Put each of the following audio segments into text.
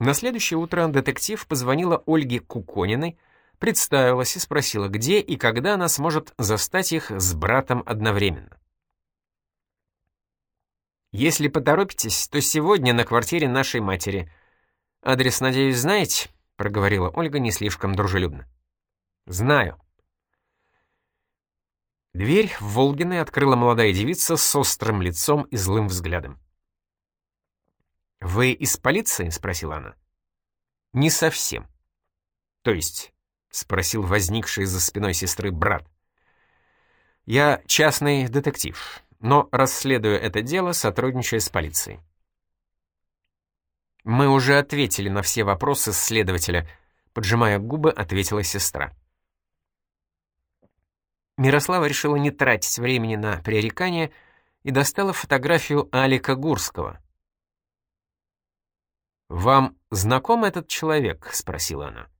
На следующее утро детектив позвонила Ольге Кукониной, представилась и спросила, где и когда она сможет застать их с братом одновременно. «Если поторопитесь, то сегодня на квартире нашей матери. Адрес, надеюсь, знаете?» — проговорила Ольга не слишком дружелюбно. «Знаю». Дверь в Волгиной открыла молодая девица с острым лицом и злым взглядом. «Вы из полиции?» — спросила она. «Не совсем». «То есть?» — спросил возникший за спиной сестры брат. «Я частный детектив, но расследую это дело, сотрудничая с полицией». «Мы уже ответили на все вопросы следователя», — поджимая губы, ответила сестра. Мирослава решила не тратить времени на пререкание и достала фотографию Алика Гурского — «Вам знаком этот человек?» — спросила она.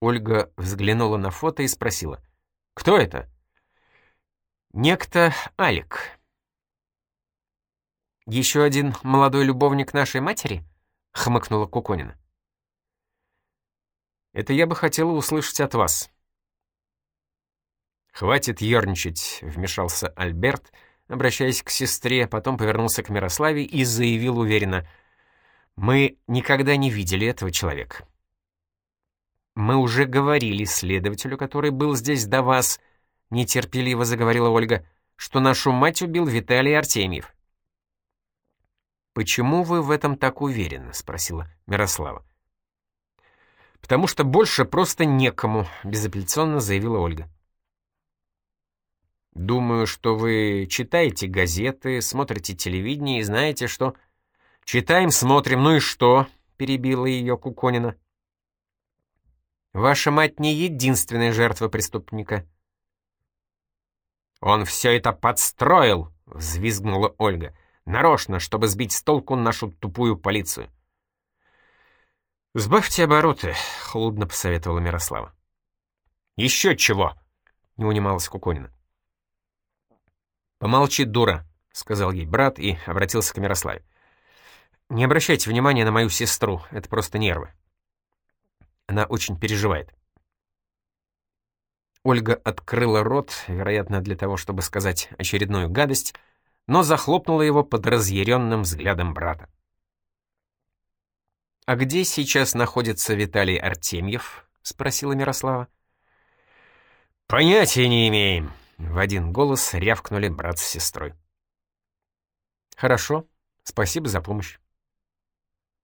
Ольга взглянула на фото и спросила. «Кто это?» «Некто Алик». «Еще один молодой любовник нашей матери?» — хмыкнула Куконина. «Это я бы хотела услышать от вас». «Хватит ерничать», — вмешался Альберт, — обращаясь к сестре, потом повернулся к Мирославе и заявил уверенно, «Мы никогда не видели этого человека». «Мы уже говорили следователю, который был здесь до вас», — нетерпеливо заговорила Ольга, «что нашу мать убил Виталий Артемьев». «Почему вы в этом так уверены?» — спросила Мирослава. «Потому что больше просто некому», — безапелляционно заявила Ольга. Думаю, что вы читаете газеты, смотрите телевидение и знаете, что... Читаем, смотрим, ну и что? Перебила ее Куконина. Ваша мать не единственная жертва преступника. Он все это подстроил, взвизгнула Ольга. Нарочно, чтобы сбить с толку нашу тупую полицию. «Сбавьте обороты», — холодно посоветовала Мирослава. «Еще чего?» — не унималась Куконина. «Помолчи, дура», — сказал ей брат и обратился к Мирославе. «Не обращайте внимания на мою сестру, это просто нервы. Она очень переживает». Ольга открыла рот, вероятно, для того, чтобы сказать очередную гадость, но захлопнула его под разъяренным взглядом брата. «А где сейчас находится Виталий Артемьев?» — спросила Мирослава. «Понятия не имеем», в один голос рявкнули брат с сестрой. «Хорошо, спасибо за помощь».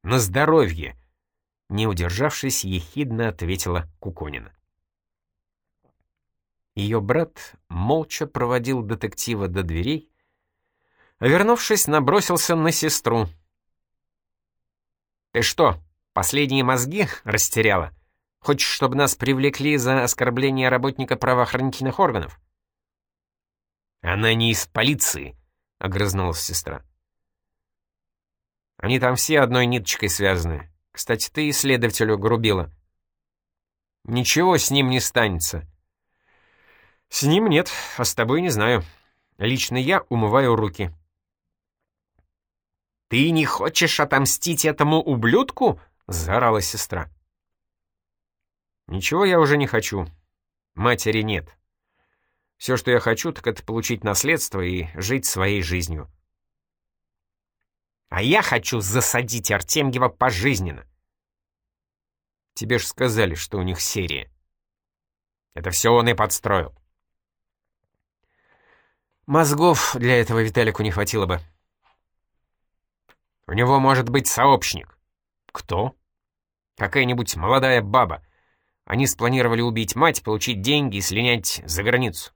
«На здоровье!» — не удержавшись, ехидно ответила Куконина. Ее брат молча проводил детектива до дверей, а вернувшись, набросился на сестру. «Ты что, последние мозги растеряла? Хочешь, чтобы нас привлекли за оскорбление работника правоохранительных органов?» «Она не из полиции», — огрызнулась сестра. «Они там все одной ниточкой связаны. Кстати, ты исследователю грубила». «Ничего с ним не станется». «С ним нет, а с тобой не знаю. Лично я умываю руки». «Ты не хочешь отомстить этому ублюдку?» — заорала сестра. «Ничего я уже не хочу. Матери нет. Все, что я хочу, так это получить наследство и жить своей жизнью. А я хочу засадить Артемьева пожизненно. Тебе ж сказали, что у них серия. Это все он и подстроил. Мозгов для этого Виталику не хватило бы. У него может быть сообщник. Кто? Какая-нибудь молодая баба. Они спланировали убить мать, получить деньги и слинять за границу.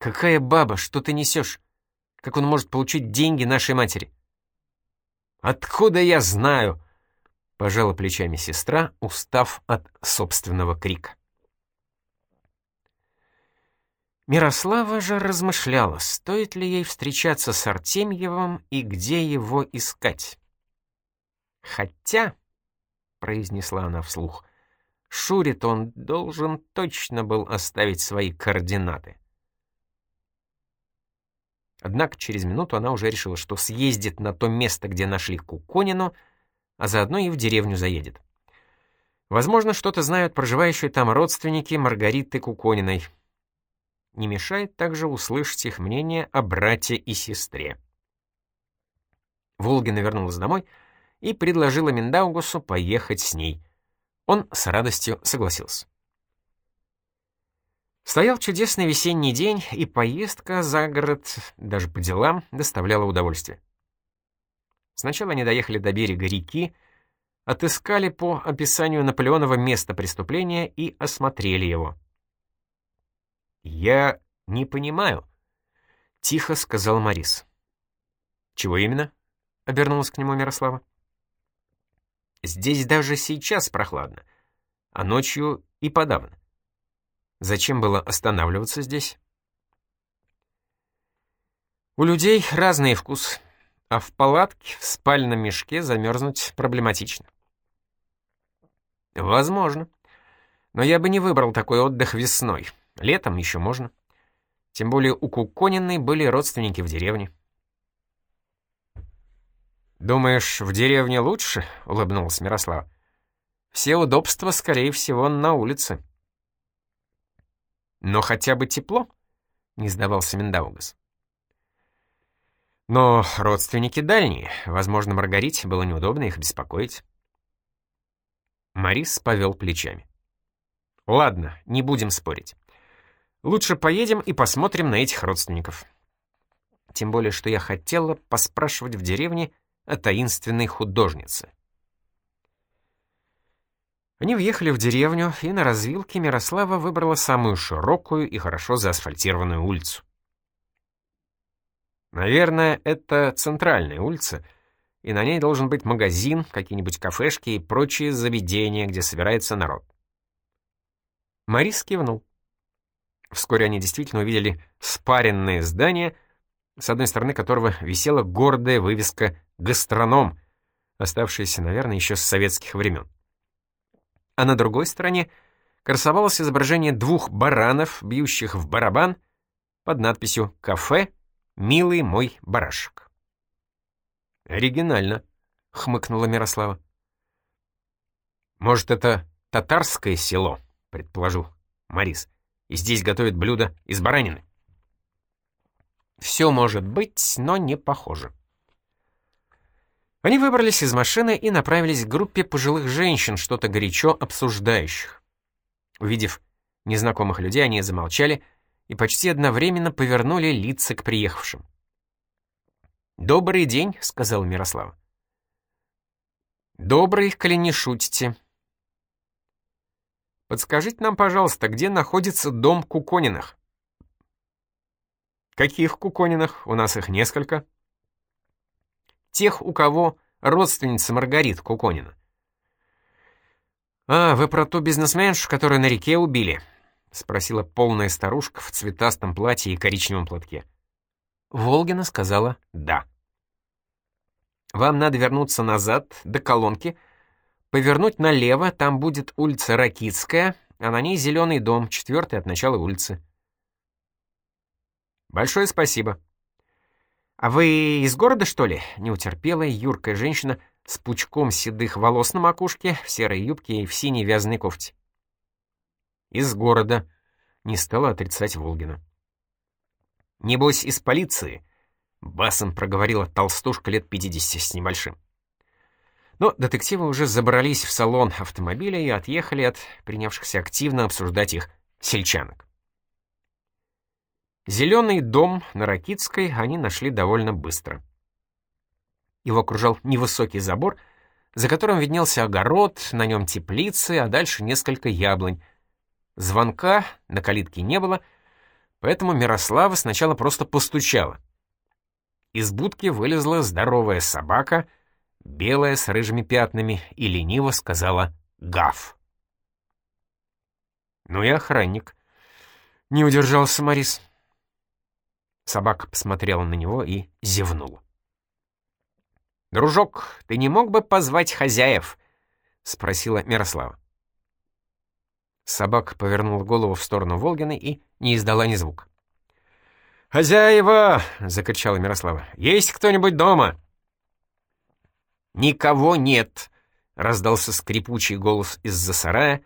«Какая баба? Что ты несешь? Как он может получить деньги нашей матери?» «Откуда я знаю?» — пожала плечами сестра, устав от собственного крика. Мирослава же размышляла, стоит ли ей встречаться с Артемьевым и где его искать. «Хотя», — произнесла она вслух, — «Шурит он должен точно был оставить свои координаты». Однако через минуту она уже решила, что съездит на то место, где нашли Куконину, а заодно и в деревню заедет. Возможно, что-то знают проживающие там родственники Маргариты Кукониной. Не мешает также услышать их мнение о брате и сестре. Волгина вернулась домой и предложила Миндаугусу поехать с ней. Он с радостью согласился. Стоял чудесный весенний день, и поездка за город, даже по делам, доставляла удовольствие. Сначала они доехали до берега реки, отыскали по описанию Наполеонова место преступления и осмотрели его. «Я не понимаю», — тихо сказал Морис. «Чего именно?» — обернулась к нему Мирослава. «Здесь даже сейчас прохладно, а ночью и подавно. Зачем было останавливаться здесь?» «У людей разный вкус, а в палатке, в спальном мешке замерзнуть проблематично». Возможно. Но я бы не выбрал такой отдых весной. Летом еще можно. Тем более у Кукониной были родственники в деревне. «Думаешь, в деревне лучше?» — улыбнулась Мирослав. «Все удобства, скорее всего, на улице». «Но хотя бы тепло?» — не сдавался Миндаугас. «Но родственники дальние. Возможно, Маргарите было неудобно их беспокоить». Марис повел плечами. «Ладно, не будем спорить. Лучше поедем и посмотрим на этих родственников. Тем более, что я хотела поспрашивать в деревне о таинственной художнице». Они въехали в деревню, и на развилке Мирослава выбрала самую широкую и хорошо заасфальтированную улицу. Наверное, это центральная улица — и на ней должен быть магазин, какие-нибудь кафешки и прочие заведения, где собирается народ. Марис кивнул. Вскоре они действительно увидели спаренное здание, с одной стороны которого висела гордая вывеска «Гастроном», оставшаяся, наверное, еще с советских времен. А на другой стороне красовалось изображение двух баранов, бьющих в барабан, под надписью «Кафе, милый мой барашек». «Оригинально», — хмыкнула Мирослава. «Может, это татарское село?» — предположил Морис. «И здесь готовят блюда из баранины?» «Все может быть, но не похоже». Они выбрались из машины и направились к группе пожилых женщин, что-то горячо обсуждающих. Увидев незнакомых людей, они замолчали и почти одновременно повернули лица к приехавшим. «Добрый день», — сказал Мирослав. «Добрый, коли не шутите». «Подскажите нам, пожалуйста, где находится дом Кукониных?» «Каких Кукониных? У нас их несколько». «Тех, у кого родственница Маргарита Куконина». «А, вы про ту бизнесменшу, которую на реке убили?» — спросила полная старушка в цветастом платье и коричневом платке. Волгина сказала «да». Вам надо вернуться назад, до колонки, повернуть налево, там будет улица Ракитская, а на ней зеленый дом, четвертый от начала улицы. Большое спасибо. А вы из города, что ли? Не утерпела юркая женщина с пучком седых волос на макушке, в серой юбке и в синей вязаной кофте. Из города, не стала отрицать Волгина. Небось, из полиции, — басом проговорила толстушка лет 50 с небольшим. Но детективы уже забрались в салон автомобиля и отъехали от принявшихся активно обсуждать их сельчанок. Зеленый дом на Ракитской они нашли довольно быстро. Его окружал невысокий забор, за которым виднелся огород, на нем теплицы, а дальше несколько яблонь. Звонка на калитке не было, поэтому Мирослава сначала просто постучала — из будки вылезла здоровая собака, белая с рыжими пятнами, и лениво сказала «Гав». «Ну и охранник». Не удержался Морис. Собака посмотрела на него и зевнула. «Дружок, ты не мог бы позвать хозяев?» — спросила Мирослава. Собака повернула голову в сторону Волгины и не издала ни звука. «Хозяева!» — закричала Мирослава. «Есть кто-нибудь дома?» «Никого нет!» — раздался скрипучий голос из-за сарая,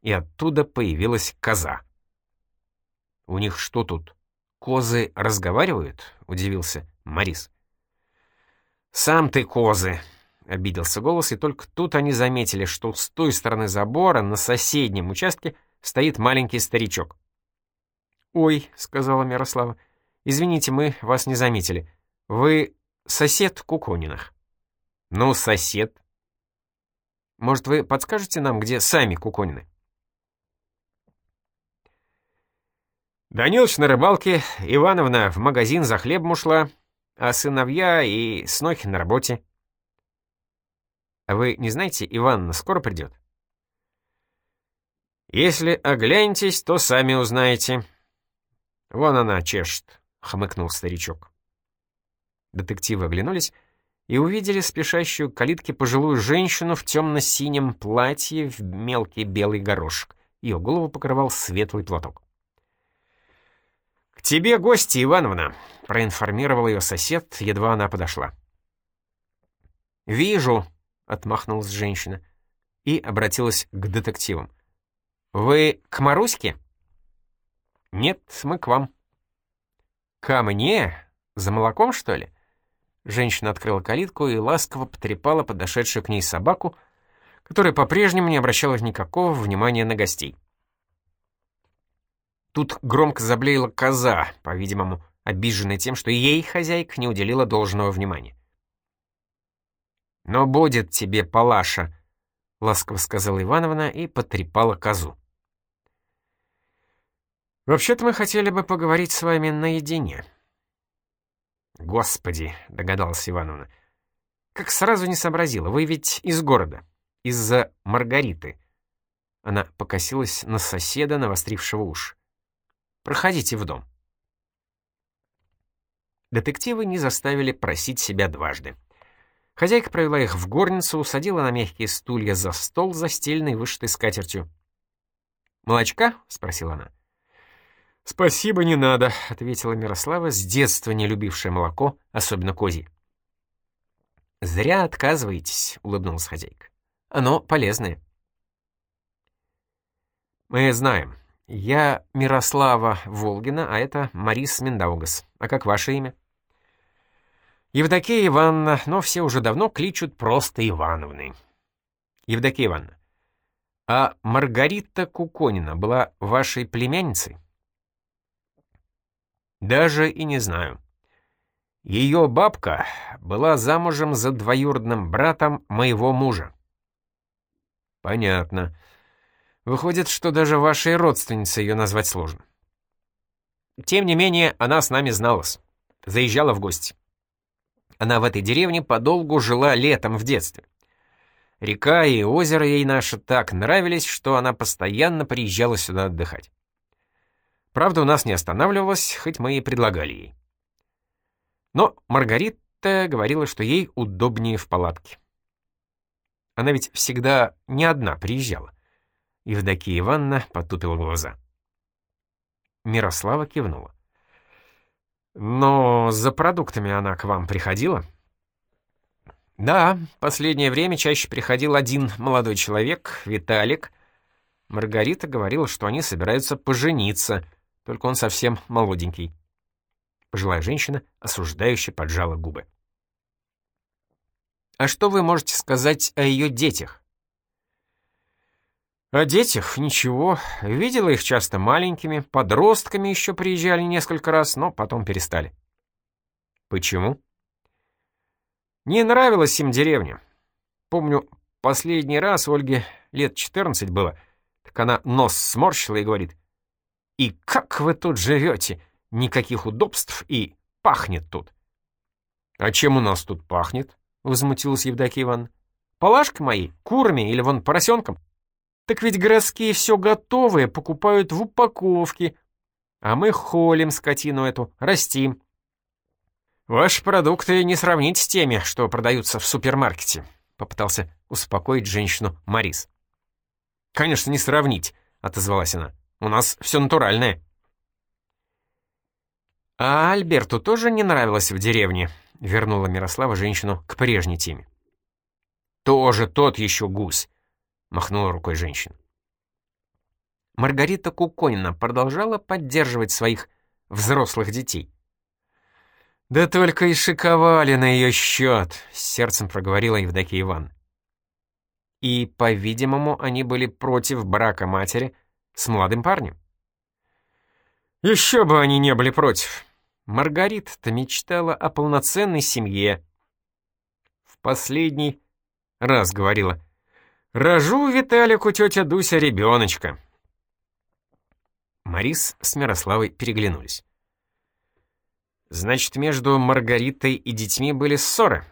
и оттуда появилась коза. «У них что тут, козы разговаривают?» — удивился Морис. «Сам ты козы!» — обиделся голос, и только тут они заметили, что с той стороны забора, на соседнем участке, стоит маленький старичок. «Ой», — сказала Мирослава, — Извините, мы вас не заметили. Вы сосед Кукониных?» «Ну, сосед». «Может, вы подскажете нам, где сами Куконины?» Данилыч на рыбалке, Ивановна в магазин за хлебом ушла, а сыновья и снохи на работе. А вы не знаете, Ивановна скоро придет? Если оглянетесь, то сами узнаете. Вон она чешет. — хмыкнул старичок. Детективы оглянулись и увидели спешащую к калитке пожилую женщину в темно-синем платье в мелкий белый горошек. Ее голову покрывал светлый платок. «К тебе гости, Ивановна!» — проинформировал ее сосед, едва она подошла. «Вижу», — отмахнулась женщина и обратилась к детективам. «Вы к Маруське?» «Нет, мы к вам», «Ко мне? За молоком, что ли?» Женщина открыла калитку и ласково потрепала подошедшую к ней собаку, которая по-прежнему не обращала никакого внимания на гостей. Тут громко заблеяла коза, по-видимому, обиженная тем, что ей хозяйка не уделила должного внимания. «Но будет тебе, Палаша», — ласково сказала Ивановна и потрепала козу. «Вообще-то мы хотели бы поговорить с вами наедине». «Господи», — догадалась Ивановна, — «как сразу не сообразила, вы ведь из города, из-за Маргариты». Она покосилась на соседа, навострившего уши. «Проходите в дом». Детективы не заставили просить себя дважды. Хозяйка провела их в горницу, усадила на мягкие стулья за стол, застеленный вышитой скатертью. «Молочка?» — спросила она. «Спасибо, не надо», — ответила Мирослава, с детства не любившая молоко, особенно козье. «Зря отказываетесь», — улыбнулась хозяйка. «Оно полезное». «Мы знаем. Я Мирослава Волгина, а это Марис Миндаугас. А как ваше имя?» «Евдокия Ивановна, но все уже давно кличут просто Ивановной». «Евдокия Ивановна, а Маргарита Куконина была вашей племянницей?» Даже и не знаю. Ее бабка была замужем за двоюродным братом моего мужа. Понятно. Выходит, что даже вашей родственнице ее назвать сложно. Тем не менее, она с нами зналась. Заезжала в гости. Она в этой деревне подолгу жила летом в детстве. Река и озеро ей наши так нравились, что она постоянно приезжала сюда отдыхать. Правда, у нас не останавливалась, хоть мы и предлагали ей. Но Маргарита говорила, что ей удобнее в палатке. Она ведь всегда не одна приезжала. Евдокия Ивановна потупила глаза. Мирослава кивнула. «Но за продуктами она к вам приходила?» «Да, последнее время чаще приходил один молодой человек, Виталик. Маргарита говорила, что они собираются пожениться, только он совсем молоденький. Пожилая женщина осуждающе поджала губы. «А что вы можете сказать о ее детях?» «О детях ничего. Видела их часто маленькими, подростками еще приезжали несколько раз, но потом перестали». «Почему?» «Не нравилась им деревня. Помню, последний раз Ольге лет 14 было, так она нос сморщила и говорит, и как вы тут живете? Никаких удобств и пахнет тут. А чем у нас тут пахнет? Возмутилась Евдокия Ивановна. Палашка мои, курами или вон поросенком? Так ведь городские все готовые покупают в упаковке, а мы холим скотину эту, растим. Ваши продукты не сравнить с теми, что продаются в супермаркете, попытался успокоить женщину Марис. Конечно, не сравнить, отозвалась она. У нас все натуральное». «А Альберту тоже не нравилось в деревне?» — вернула Мирослава женщину к прежней теме. «Тоже тот еще гусь», — махнула рукой женщина. Маргарита Куконина продолжала поддерживать своих взрослых детей. «Да только и шиковали на ее счет», — сердцем проговорила Евдокия Иван. И, по-видимому, они были против брака матери с молодым парнем. Еще бы они не были против. Маргарита-то мечтала о полноценной семье. В последний раз говорила, «Рожу Виталику тетя Дуся ребеночка». Марис с Мирославой переглянулись. Значит, между Маргаритой и детьми были ссоры.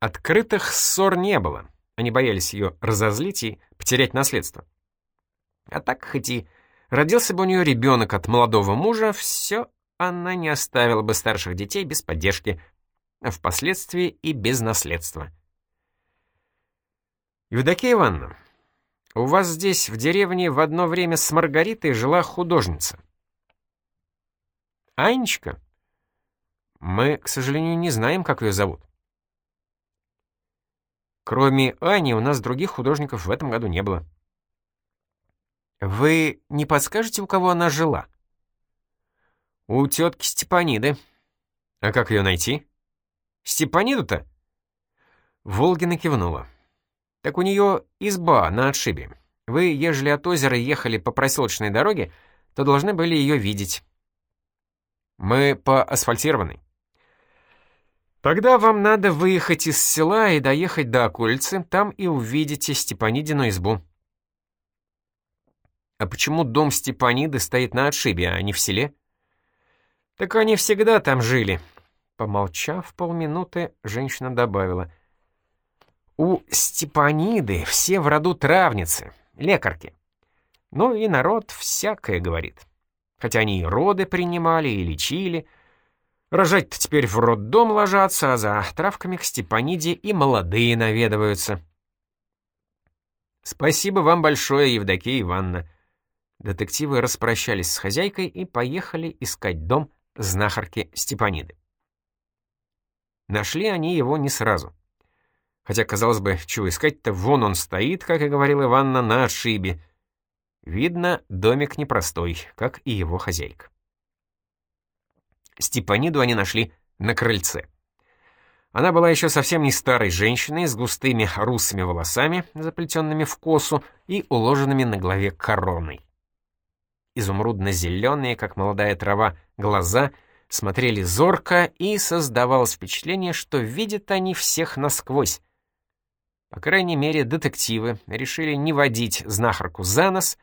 Открытых ссор не было. Они боялись ее разозлить и потерять наследство. А так, хоть и родился бы у нее ребенок от молодого мужа, все она не оставила бы старших детей без поддержки, а впоследствии и без наследства. Евдокия Ивановна, у вас здесь, в деревне, в одно время с Маргаритой жила художница. Анечка? Мы, к сожалению, не знаем, как ее зовут. Кроме Ани, у нас других художников в этом году не было. Вы не подскажете, у кого она жила? У тетки Степаниды. А как ее найти? Степаниду-то? Волгина кивнула. Так у нее изба на отшибе. Вы, ежели от озера ехали по проселочной дороге, то должны были ее видеть. Мы по асфальтированной. Тогда вам надо выехать из села и доехать до окольцы, там и увидите Степанидину избу. А почему дом Степаниды стоит на отшибе, а не в селе? Так они всегда там жили. Помолчав полминуты, женщина добавила. У Степаниды все в роду травницы, лекарки. Ну и народ всякое говорит. Хотя они и роды принимали, и лечили — Рожать-то теперь в роддом ложатся, а за травками к Степаниде и молодые наведываются. Спасибо вам большое, Евдокия Ивановна. Детективы распрощались с хозяйкой и поехали искать дом знахарки Степаниды. Нашли они его не сразу. Хотя, казалось бы, чего искать-то, вон он стоит, как и говорила Иванна, на отшибе. Видно, домик непростой, как и его хозяйка. Степаниду они нашли на крыльце. Она была еще совсем не старой женщиной, с густыми русыми волосами, заплетенными в косу и уложенными на голове короной. Изумрудно-зеленые, как молодая трава, глаза смотрели зорко, и создавалось впечатление, что видят они всех насквозь. По крайней мере, детективы решили не водить знахарку за нос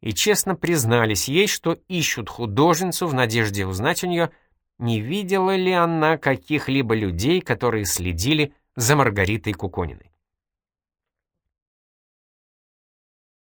и честно признались ей, что ищут художницу в надежде узнать у нее, не видела ли она каких-либо людей, которые следили за Маргаритой Кукониной.